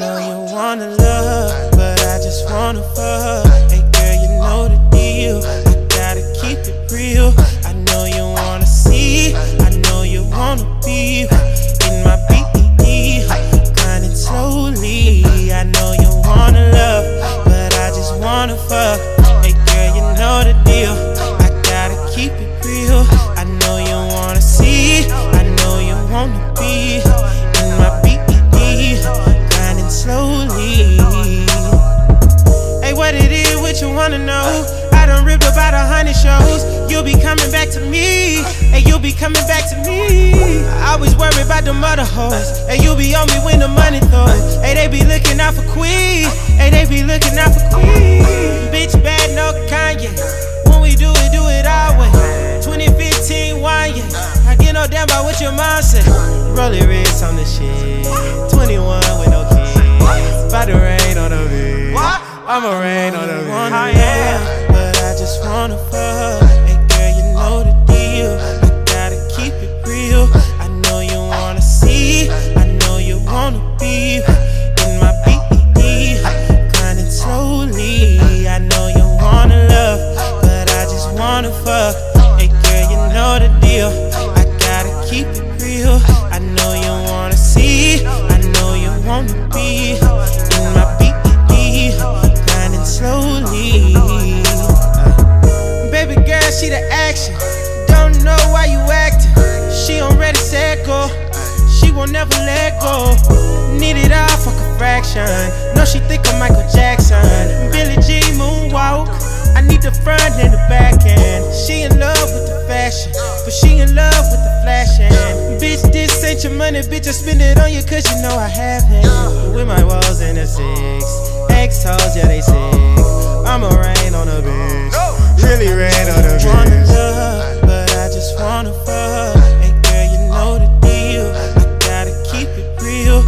you wanna love, but I just wanna fuck. Hey girl, you know the deal. I gotta keep it real. You'll be coming back to me. and you'll be coming back to me. I always worry about the mother hoes. and you'll be on me when the money throws. Hey, they be looking out for Queen. Hey, they be looking out for Queen. Bitch, bad, no Kanye. When we do it, do it our way. 2015 wine, yeah. I get no damn about what your mom say. Rolling wrist on the shit. Wanna fuck. Hey girl, you know the deal. I gotta keep it real. I know you wanna see. I know you wanna be in my BED, grinding slowly. Uh, baby girl, she the action. Don't know why you acting. She on ready, set, go. She won't never let go. Need it all, fuck a fraction. No, she think I'm Michael Jackson. Billie Jean moonwalk. I need the front and the back but she in love with the flashing. Bitch, this ain't your money, bitch. I spend it on you cause you know I haven't. With my walls in the six, ex hoes, yeah, they sick. I'ma rain on a bitch, really rain on a bitch. Wanna love, but I just wanna fuck. And girl, you know the deal. I gotta keep it real.